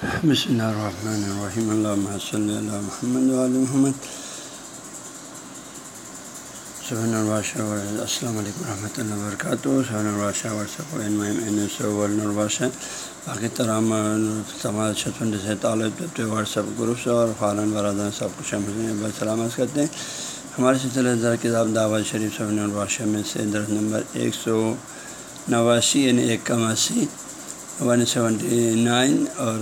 بسم اللہ الرحمن الرحیم اللہ صلی اللہ محمد علیہ محمد سبحان الباشہ السلام علیکم ورحمۃ اللہ وبرکاتہ سبحان الباشہ ورثہ الباشہ باقی تمام تمام چھتن سے تعلق واٹسپ گروپس اور فارن برادر سب کو شامل سلامت کرتے ہیں ہمارے سلسلہ در کتاب دعوت شریف سبحان الباشہ میں سے درخت نمبر ایک سو نواسی یعنی ایک کم اسی ون سیونٹی نائن اور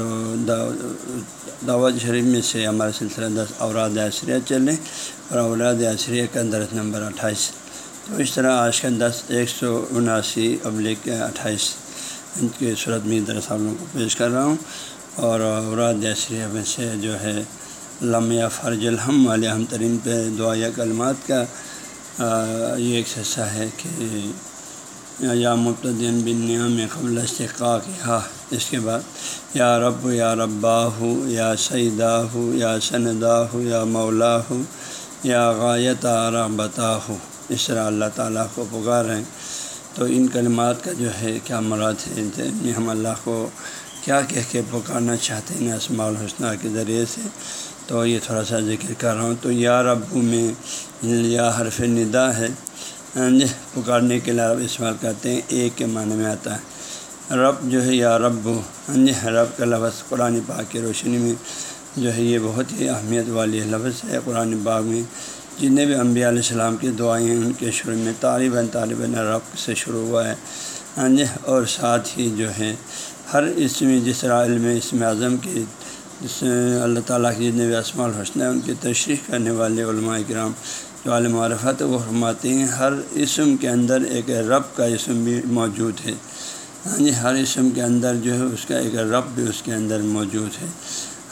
دعوت شریف میں سے ہمارے سلسلہ دس اوراد عصریہ چلیں اور اوراد عصریہ کا درخت نمبر اٹھائیس۔ تو اس طرح آج کا دس، ایک سو اناسی ابلک اٹھائیس ان کی صورت میں درس آپ لوگوں کو پیش کر رہا ہوں۔ اور اوراد عصریہ میں سے جو ہے، لمحہ فرج الحم والے ہم ترین پہ دعا کلمات کا یہ ایک حصہ ہے کہ یا مبتدین بن میں قبل استقاق ہا اس کے بعد، یا رب، یا ربا ہو یا سیدہ ہو یا سندا ہو یا مولا ہو یا غایت ربتا ہو اس طرح اللہ تعالیٰ کو پکار ہیں۔ تو ان کلمات کا جو ہے، کیا مراد ہے؟ ہم اللہ کو کیا کہہ کے پکارنا چاہتے ہیں؟ اسماع الحسنہ کے ذریعے سے۔ تو یہ تھوڑا سا ذکر کر رہا ہوں۔ تو یا ربو میں یا حرف ندا ہے۔ پکارنے کے لیے رب استعمال کرتے ہیں ایک کے معنی میں آتا ہے۔ رب جو ہے یا رب ہاں جی رب کا لفظ قرآن پاک کی روشنی میں جو ہے یہ بہت ہی اہمیت والی لفظ ہے قرآن باغ میں۔ جتنے بھی انبیاء علیہ السلام کی دعائیں ہیں، ان کے شروع میں طالباً طالباً رب سے شروع ہوا ہے۔ ہاں جی اور ساتھ ہی جو ہے ہر اس میں جس طرح علم اسم اعظم کی جس اللہ تعالیٰ کی جتنے بھی اسماع الحسن ان کی تشریح کرنے والے علماء کرام جو عالم معرفت وہ فرماتے ہیں، ہر اسم کے اندر ایک رب کا اسم بھی موجود ہے۔ ہاں جی ہر اسم کے اندر جو ہے، اس کا ایک رب بھی اس کے اندر موجود ہے۔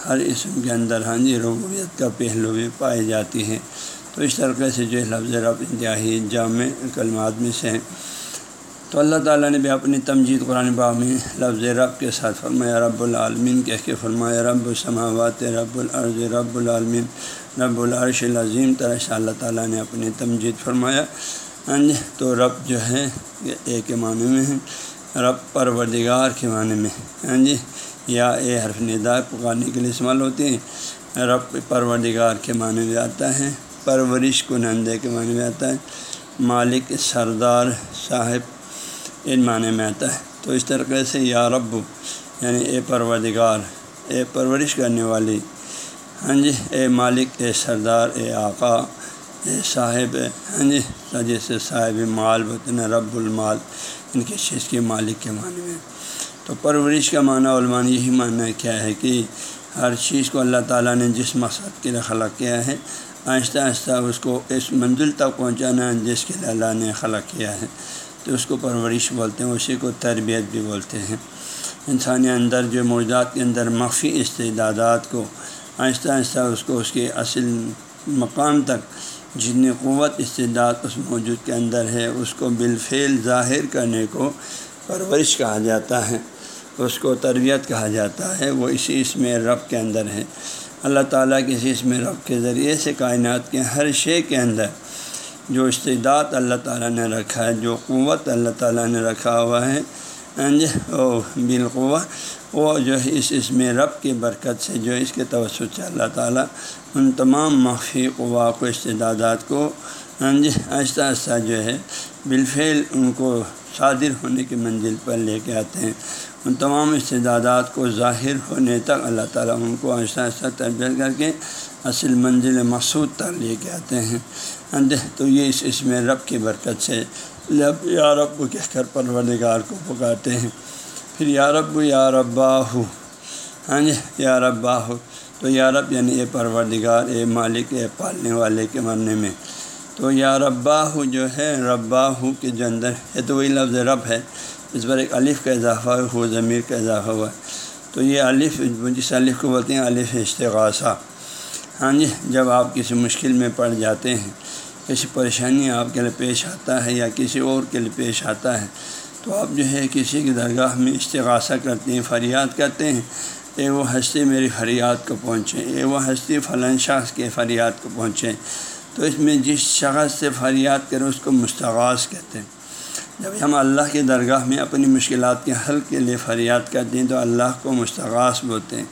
ہر اسم کے اندر ہاں جی ربویت کا پہلو بھی پائی جاتی ہے تو اس طریقے سے جو ہے، لفظ رب انتہائی جامع کلمات میں سے ہیں۔ تو اللہ تعالیٰ نے بھی اپنی تمجید قرآن باغ میں لفظ رب کے ساتھ فرمایا، رب العالمین کہہ کے فرمایا، رب السماوات، رب العرض، رب العالمین۔ رب العرش العظیم طرح سے اللہ تعالیٰ نے اپنی تمجید فرمایا۔ ہاں جی تو رب جو ہے ایک کے معنی میں ہے، رب پروردگار کے معنی میں ہاں جی یا اے حرف ندا پکارنے کے لیے استعمال ہوتے ہیں۔ رب پروردگار کے معنی میں آتا ہے، پرورش کنندے کے معنی میں آتا ہے، مالک سردار صاحب ان معنی میں آتا ہے۔ تو اس طریقے سے یا رب یعنی اے پروردگار، اے پرورش کرنے والی ہاں جی اے مالک، اے سردار، اے آقا، اے صاحب ہاں جی جیسے صاحب مال بتن رب المال، ان کی چیز کے مالک کے معنی میں۔ تو پرورش کا معنی علمان یہی معنی کیا ہے کہ ہر چیز کو اللہ تعالیٰ نے جس مقصد کے لیے خلق کیا ہے، آہستہ آہستہ اس کو اس منزل تک پہنچانا، جس کے لیے اللہ نے خلق کیا ہے۔ تو اس کو پرورش بولتے ہیں، اسی کو تربیت بھی بولتے ہیں۔ انسانی اندر جو موجودات کے اندر مخفی استعدادات کو آہستہ آہستہ اس کو اس کے اصل مقام تک جتنی قوت استعداد اس موجود کے اندر ہے، اس کو بالفعل ظاہر کرنے کو پرورش کہا جاتا ہے، اس کو تربیت کہا جاتا ہے، وہ اسی اس میں رب کے اندر ہے۔ اللہ تعالیٰ کسی اس میں رب کے ذریعے سے کائنات کے ہر شے کے اندر جو استعداد اللہ تعالیٰ نے رکھا ہے، جو قوت اللہ تعالیٰ نے رکھا ہوا ہے ہاں جی بالقوا وہ جو ہے اس اس میں رب کی برکت سے جو اس کے توسط سے اللہ تعالیٰ ان تمام مخفی قوا کو، استعدادات کو ہاں جی آہستہ آہستہ جو ہے بالفعل ان کو صادر ہونے کی منزل پر لے کے آتے ہیں۔ ان تمام استعدادات کو ظاہر ہونے تک اللہ تعالیٰ ان کو آہستہ آہستہ تربیت کر کے اصل منزل مقصود تک لے کے آتے ہیں۔ ہاں جی، تو یہ اس اس میں رب کی برکت سے لب یا رب کہہ کر پروردگار کو پکارتے ہیں۔ پھر یا رب، یا ربا ہو ہاں جی یا ربا ہو تو یا رب یعنی اے پروردگار، اے مالک، اے پالنے والے کے مرنے میں۔ تو یا ربا ہو جو ہے ربا ہو کے جو اندر ہے، تو وہی لفظ رب ہے۔ اس پر ایک الف کا اضافہ ہو ضمیر کا اضافہ ہوا تو یہ الف، جس الف کو بولتے ہیں، الف اشتغاثہ ہاں جی جب آپ کسی مشکل میں پڑ جاتے ہیں کسی پریشانی آپ کے لیے پیش آتا ہے یا کسی اور کے لیے پیش آتا ہے، تو آپ جو ہے کسی کی درگاہ میں استغاثہ کرتے ہیں، فریاد کرتے ہیں، اے وہ ہستی میری فریاد کو پہنچے، اے وہ ہستی فلاں شخص کے فریاد کو پہنچے۔ تو اس میں جس شخص سے فریاد کریں اس کو مستغاث کہتے ہیں۔ جب ہم اللہ کی درگاہ میں اپنی مشکلات کے حل کے لیے فریاد کرتے ہیں، تو اللہ کو مستغاث بولتے ہیں۔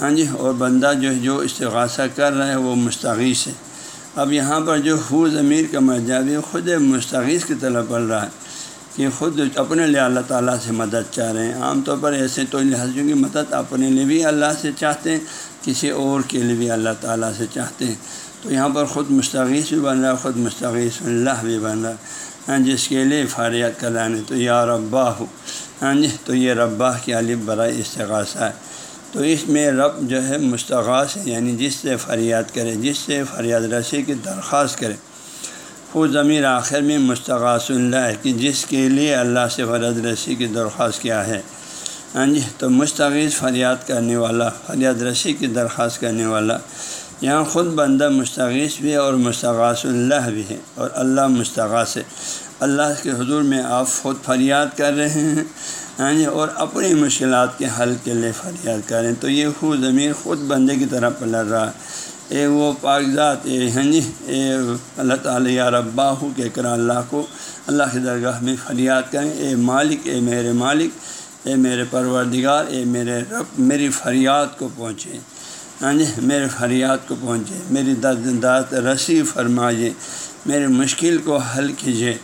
ہاں جی اور بندہ جو جو استغاثہ کر رہا ہے، وہ مستغیث ہے۔ اب یہاں پر جو ہو ضمیر کا مرجع ہے، خود مستغیث کی طرح پڑھ رہا ہے کہ خود اپنے لیے اللہ تعالیٰ سے مدد چاہ رہے ہیں۔ عام طور پر ایسے تو لحاظ کی مدد اپنے لیے بھی اللہ سے چاہتے ہیں، کسی اور کے لیے بھی اللہ تعالیٰ سے چاہتے ہیں۔ تو یہاں پر خود مستغیث بھی بن رہا ہے، خود مستغیث اللہ بھی بن رہا ہے۔ ہاں جی، جس کے لیے فاریت کرانے تو یا ربا ہو۔ ہاں جی تو یہ ربا کی عالب برائے استغاثہ ہے۔ تو اس میں رب جو ہے مستغاث ہے یعنی جس سے فریاد کرے، جس سے فریاد رسی کی درخواست کرے۔ خود ضمیر آخر میں مستغاث اللہ ہے کہ جس کے لیے اللہ سے فرد رسی کی درخواست کیا ہے۔ ہاں جی تو مستغیث فریاد کرنے والا، فریاد رسی کی درخواست کرنے والا۔ یہاں خود بندہ مستغیث بھی ہے اور مستغاث اللہ بھی ہے، اور اللہ مستغاث ہے۔ اللہ کے حضور میں آپ خود فریاد کر رہے ہیں۔ ہاں جی اور اپنی مشکلات کے حل کے لیے فریاد کر رہے ہیں تو یہ خود ضمیر خود بندے کی طرف پلٹ رہا ہے۔ اے وہ کاغذات اے ہاں جی اے اللہ تعالیٰ، یا ربا ہو کہ کرا اللہ کو اللہ کی درگاہ میں فریاد کریں۔ اے مالک، اے میرے مالک، اے میرے پروردگار، اے میرے رب، میری فریاد کو پہنچے۔ ہاں جی میرے فریاد کو پہنچے۔ میری درد داد رسی فرمائیے میرے مشکل کو حل کیجیے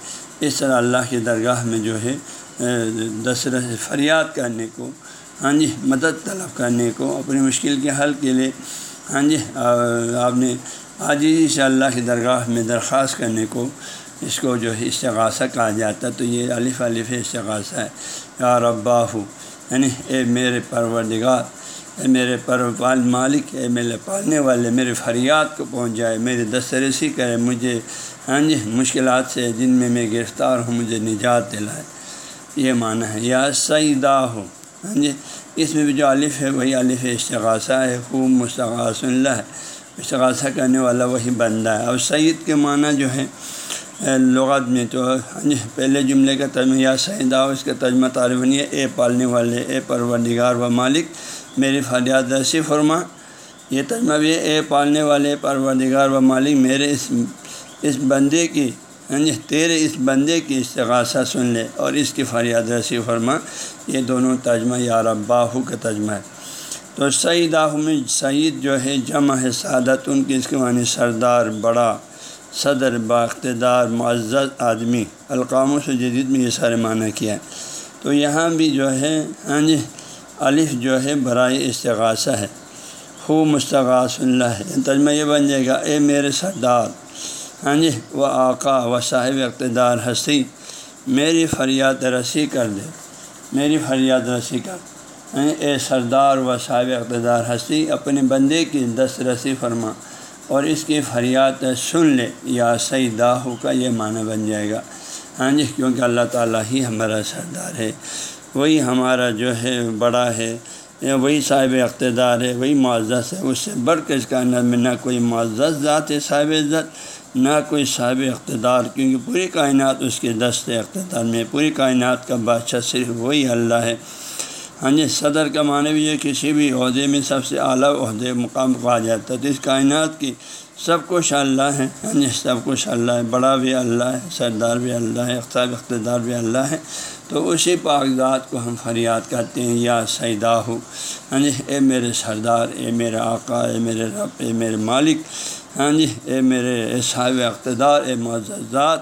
اس طرح اللہ کی درگاہ میں جو ہے دسر فریاد کرنے کو ہاں جی مدد طلب کرنے کو، اپنی مشکل کے حل کے لیے ہاں جی آپ نے آج ہی سے اللہ کی درگاہ میں درخواست کرنے کو، اس کو جو ہے استغاثہ کہا جاتا ہے، تو یہ الف الف استغاثہ ہے۔ یا ربا ہو یعنی اے میرے پروردگار، اے میرے پال مالک، اے میرے پالنے والے، میرے فریاد کو پہنچ جائے میری دسترسی کرے، مجھے ہاں جی مشکلات سے جن میں میں گرفتار ہوں، مجھے نجات دلائے۔ یہ معنی ہے، یا سعیدہ ہو ہاں جی اس میں بھی جو الف ہے، وہی الف استغاثہ ہے، خوب مستغاث اللہ۔ ہے استغاثہ کرنے والا وہی بندہ ہے۔ اور سعید کے معنی جو ہے لغت میں تو ہاں جی پہلے جملے کا ترجمہ، یا سعیدہ ہو اس کا ترجمہ تعریف ہے۔ اے پالنے والے، اے پروردگار و مالک میری فریاد رسی فرما۔ یہ تجمہ بھی اے پالنے والے، پروردگار و مالک، میرے اس اس بندے کی ہاں جی تیرے اس بندے کی استغاثہ سن لے اور اس کی فریاد رسی فرما، یہ دونوں تجمہ یا رباہو کا تجمہ ہے۔ تو سعید میں، سعید جو ہے، جمع ہے سعادت، ان کی اس کے معنی سردار، بڑا، صدر با اقتدار معزز آدمی۔ القاموں سے جدید میں یہ سارے معنی کیا ہے۔ تو یہاں بھی جو ہے ہاں جی الف جو ہے، برائے استغاثہ ہے۔ خوب مستغاث اللہ ہے۔ تجمہ یہ بن جائے گا، اے میرے سردار ہاں جی وہ آقا و صاحب اقتدار ہستی، میری فریاد رسی کر دے، میری فریاد رسی کر۔ ہاں جی، اے سردار و صاحب اقتدار ہستی، اپنے بندے کی دست رسی فرما اور اس کی فریاد سن لے، یا سعیدہ کا یہ معنی بن جائے گا۔ ہاں جی کیونکہ اللہ تعالیٰ ہی ہمارا سردار ہے، وہی ہمارا جو ہے بڑا ہے، وہی صاحب اقتدار ہے، وہی معزز ہے، اس سے بڑھ کے اس کائنات میں نہ کوئی معزز ذات ہے، صاحب عزت۔ نہ کوئی صاحب اقتدار، کیونکہ پوری کائنات اس کے دست اقتدار میں پوری کائنات کا بادشاہ صرف وہی اللہ ہے۔ ہاں جی صدر کا معنی بھی ہے، کسی بھی عہدے میں سب سے اعلیٰ عہدے مقام کہا جاتا ہے۔ تو اس کائنات کی سب کچھ اللہ ہے۔ ہاں جی سب کچھ اللہ ہے۔ بڑا بھی اللہ ہے، سردار بھی اللہ ہے اختاب اقتدار بھی اللہ ہے۔ تو اسی کاغذات کو ہم فریاد کرتے ہیں، یا سیدا ہو ہاں جی اے میرے سردار، اے میرے آقا، اے میرے رب، اے میرے مالک۔ ہاں جی اے میرے اے صاحب اقتدار، اے معززات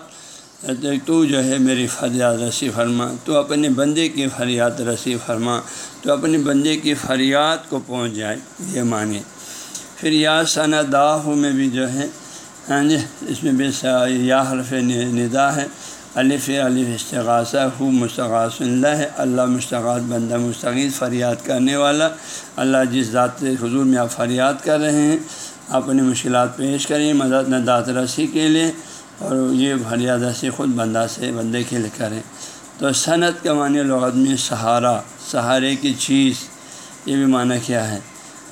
تو جو ہے میری فریاد رسی فرما، تو اپنے بندے کی فریاد رسی فرما، تو اپنے بندے کی فریاد کو پہنچ جائے، یہ معنی۔ پھر یا ثنا داہ میں بھی جو ہے ہاں جی اس میں بھی یا حرف ندا ہے، الف الف استغاثہ، ہو مستغاث اللہ ہے، اللہ مستغاث، بندہ مستغیث، فریاد کرنے والا، اللہ جس ذات حضور میں آپ فریاد کر رہے ہیں اپنی مشکلات پیش کریں، مدد نہ رسی کے لیے اور یہ فریاد رسی خود بندہ سے بندے کے لیے کریں۔ تو صنعت کا معنی لغت میں سہارا، سہارے کی چیز، یہ بھی معنی کیا ہے؟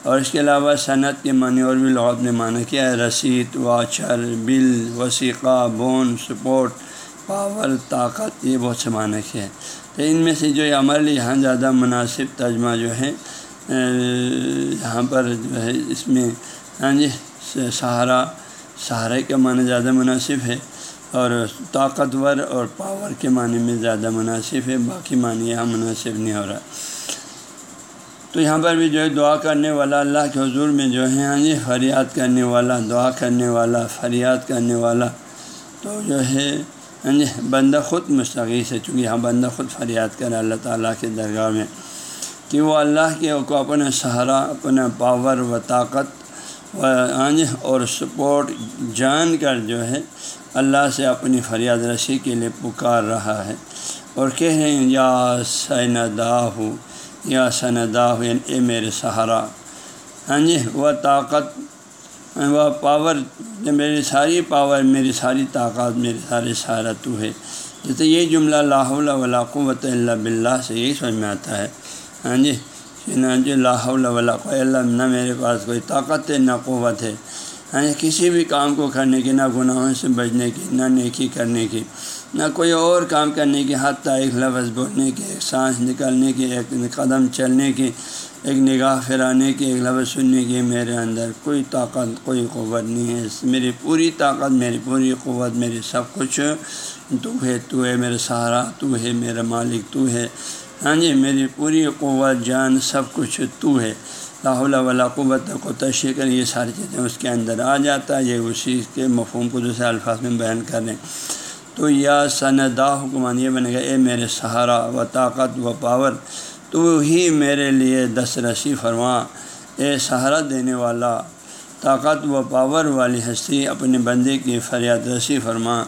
اور اس کے علاوہ صنعت کے معنی اور بھی لغت نے معنی کیا ہے؟ رسید، واچر، بل، وسیقہ، بون، سپورٹ، پاور، طاقت، یہ بہت سے معنی کیا ہے تو ان میں سے جو عمل، یہاں زیادہ مناسب ترجمہ جو ہے یہاں پر جو ہے، اس میں ہاں جی سہارا، سہارے کا معنی زیادہ مناسب ہے اور طاقتور اور پاور کے معنی میں زیادہ مناسب ہے، باقی معنی یہاں مناسب نہیں ہو رہا۔ تو یہاں پر بھی جو ہے دعا کرنے والا اللہ کے حضور میں جو ہے ہاں جی فریاد کرنے والا، دعا کرنے والا، فریاد کرنے والا۔ تو جو ہے ہاں جی بندہ خود مستغیث ہے، چونکہ یہاں بندہ خود فریاد کرے اللہ تعالیٰ کے درگاہ میں۔ کہ وہ اللہ کے کو اپنا سہارا، اپنا پاور و طاقت ہاں جی اور سپورٹ جان کر جو ہے اللہ سے اپنی فریاد رسی کے لیے پکار رہا ہے اور کہہ رہے ہیں، یا سیندا ہو یا سندا ہو یعنی اے میرے سہارا۔ ہاں جی وہ طاقت، وہ پاور میری ساری پاور، میری ساری طاقت، میری سارے سہارا تو ہے۔ جیسے یہ جملہ اللہ ولا قوت اللہ بلّہ سے یہی سمجھ میں آتا ہے۔ ہاں جی نہ جی اللہ نہ میرے پاس کوئی طاقت ہے، نہ قوت ہے۔ یعنی کسی بھی کام کو کرنے کی، نہ گناہوں سے بچنے کی، نہ نیکی کرنے کی، نہ کوئی اور کام کرنے کی، حتیٰ ایک لفظ بولنے کی، ایک سانس نکالنے کی، ایک قدم چلنے کی، ایک نگاہ پھرانے کی، ایک لفظ سننے کی، میرے اندر کوئی طاقت، کوئی قوت نہیں ہے۔ میری پوری طاقت، میری پوری قوت میری سب کچھ تو ہے تو ہے میرا سہارا، تو ہے میرا مالک، تو ہے ہاں جی میری پوری قوت، جان، سب کچھ تو ہے۔ لاہول ولا قوت کو تشریح کر یہ ساری چیزیں اس کے اندر آ جاتا ہے، یہ اسی کے مفہوم کو دوسرے الفاظ میں بیان کریں تو یا سندا حکمان یہ بنے گا، اے میرے سہارا و طاقت و پاور، تو ہی میرے لیے دس رسی فرما۔ اے سہارا دینے والا، طاقت و پاور والی ہستی اپنے بندے کی فریاد رسی فرما۔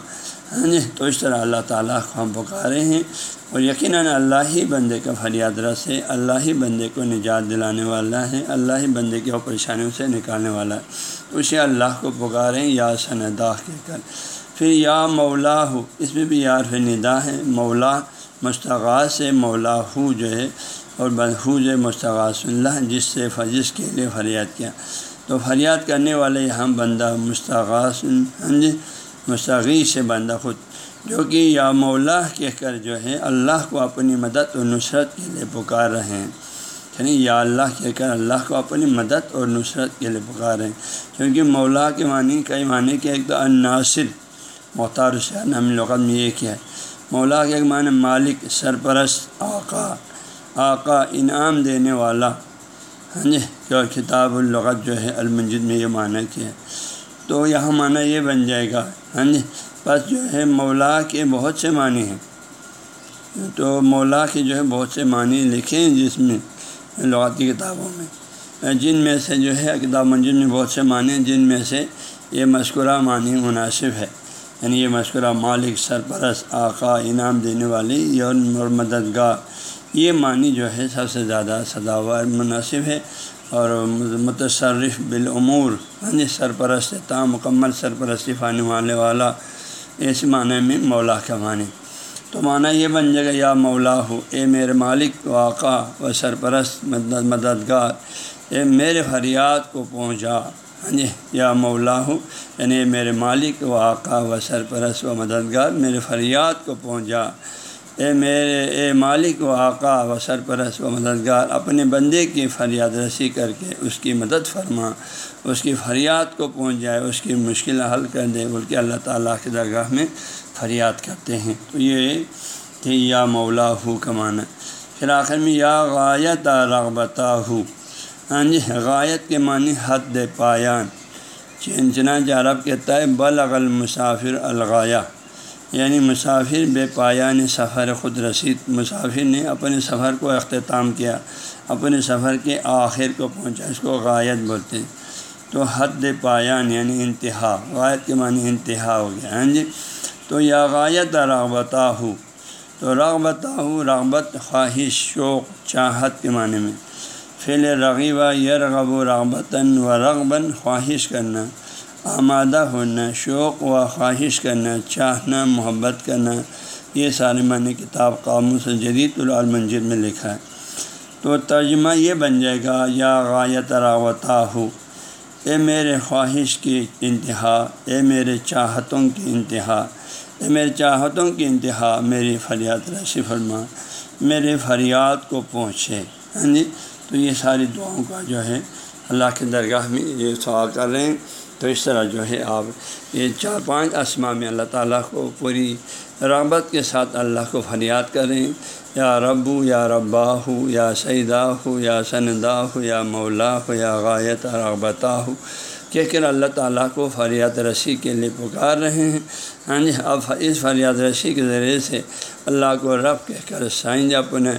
ہاں جی تو اس طرح اللہ تعالیٰ کو ہم پکارے ہیں۔ اور یقیناً اللہ ہی بندے کا فریاد رس ہے، اللہ ہی بندے کو نجات دلانے والا ہے، اللہ ہی بندے کی پریشانیوں سے نکالنے والا ہے۔ اسے اللہ کو پکاریں یا سندا کہہ کر۔ پھر یا مولا ہو، اس میں بھی یار ندا ہے۔ مولا مستغاث سے مولا ہو جو ہے۔ اور بہو جو مستغاث اللہ، جس سے فجس کے لیے فریاد کیا۔ تو فریاد کرنے والے یہاں بندہ مستغاث ہاں جی مستغی سے بندہ خود۔ جو کہ یا مولا کہہ کر جو ہے اللہ کو اپنی مدد و نصرت کے لیے پکار رہے ہیں۔ یعنی یا اللہ کہہ کر اللہ کو اپنی مدد اور نصرت کے لیے پکار رہے ہیں۔ کیونکہ مولا کے معنی، کئی معنی کہ ایک تو عناصر محتار حسین ہم لغت میں یہ کیا ہے۔ مولا کے ایک معنی مالک، سرپرست، آقا آقا، انعام دینے والا۔ ہاں جی جو کتاب الغت جو ہے المنجد میں یہ معنی کیا ہے۔ تو یہاں معنی یہ بن جائے گا۔ ہاں جی بس جو ہے مولا کے بہت سے معنی ہیں۔ تو مولا کے جو ہے بہت سے معنی لکھے ہیں جس میں لغاتی کتابوں میں۔ جن میں سے جو ہے کتاب منجد میں بہت سے معنی ہیں، جن میں سے یہ مشکورہ معنی مناسب ہے۔ یعنی یہ مشکورہ مالک، سرپرست، آقا، انعام دینے والی اور مددگار۔ یہ معنی جو ہے سب سے زیادہ سداوار مناسب ہے اور متصرف بالعمور ہاں جی یعنی سرپرست تام مکمل سرپرستی پانے والے والا اس معنی میں مولا کا معنی۔ تو معنی یہ بن جائے گا، یا مولا ہو، اے میرے مالک و آقا و سرپرست مددگار، اے میرے فریاد کو پہنچا۔ ہاں جی یا مولا ہو یعنی میرے مالک و آقا و سرپرست و مددگار، میرے فریاد کو پہنچا۔ اے میرے، اے مالک و آقا و سرپرست و مددگار، اپنے بندے کی فریاد رسی کر کے اس کی مدد فرما، اس کی فریاد کو پہنچ جائے، اس کی مشکل حل کر دے، بلکہ اللہ تعالیٰ کی درگاہ میں فریاد کرتے ہیں۔ تو یہ کہ یا مولا ہو کمانا پھر آخر میں یا غایت رغبتا ہو ہاں جی غایت کے معنی حد پایان چین چنانچہ عرب کہتا ہے بل اغل مسافر الغایا یعنی مسافر بے پایان سفر خود رسید۔ مسافر نے اپنے سفر کو اختتام کیا، اپنے سفر کے آخر کو پہنچا، اس کو غایت بولتے ہیں۔ تو حد پایان یعنی انتہا، غایت کے معنی انتہا ہو گیا۔ ہاں جی؟ تو یا غایت رغبتا ہو تو رغبتا ہو رغبت، خواہش، شوق، چاہت کے معنی میں۔ فیل رغیبہ یرغب و رغبتاً و رغباً، خواہش کرنا۔ آمادہ ہونا، شوق و خواہش کرنا، چاہنا، محبت کرنا، یہ سارے معنی کتاب قاموس جدید المنجر میں لکھا ہے۔ تو ترجمہ یہ بن جائے گا، یا غایت راوتا ہو اے میرے خواہش کی انتہا، اے میرے چاہتوں کی انتہا، اے میرے چاہتوں کی انتہا، میری فریاد رشی فرما، میرے فریاد کو پہنچے۔ ہاں جی تو یہ ساری دعاؤں کا جو ہے، اللہ کے درگاہ میں یہ سوال کر رہے ہیں۔ تو اس طرح جو ہے آپ یہ چار پانچ اسما میں اللہ تعالیٰ کو پوری رغبت کے ساتھ اللہ کو فریاد کریں۔ یا ربو یا ربا ہو یا سیدہ ہو یا سندا ہو یا مولا ہو یا غایت رغبتا ہو کہ کر اللہ تعالیٰ کو فریاد رسی کے لیے پکار رہے ہیں۔ ہاں جی اب اس فریاد رسی کے ذریعے سے اللہ کو رب کہہ کر سائنج اپنے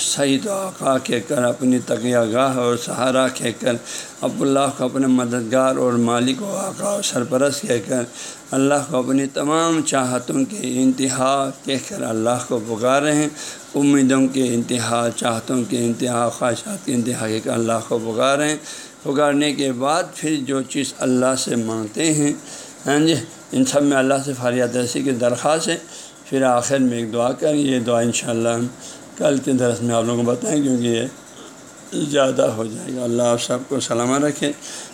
صحیح آقا کہہ کر اپنی تقیہ گاہ اور سہارا کہہ کر اب اللہ کو اپنے مددگار اور مالک و آقا و سرپرست کہہ کر اللہ کو اپنی تمام چاہتوں کے انتہا کہہ کر اللہ کو پکار رہے ہیں۔ امیدوں کے انتہا، چاہتوں کے انتہا، خواہشات کے انتہا کہہ کر اللہ کو پکار رہے ہیں۔ پکارنے کے بعد پھر جو چیز اللہ سے مانگتے ہیں ہاں جی ان سب میں اللہ سے فاریہ رسی کی درخواست ہے۔ پھر آخر میں ایک دعا کریں، یہ دعا انشاءاللہ ہم کل کے درس میں آپ لوگوں کو بتائیں کیونکہ یہ زیادہ ہو جائے گا۔ اللہ آپ سب کو سلامہ رکھے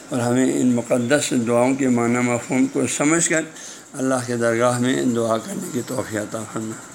اور ہمیں ان مقدس دعاؤں کے معنی مفہوم کو سمجھ کر اللہ کے درگاہ میں دعا کرنے کی توفیع فرمائے۔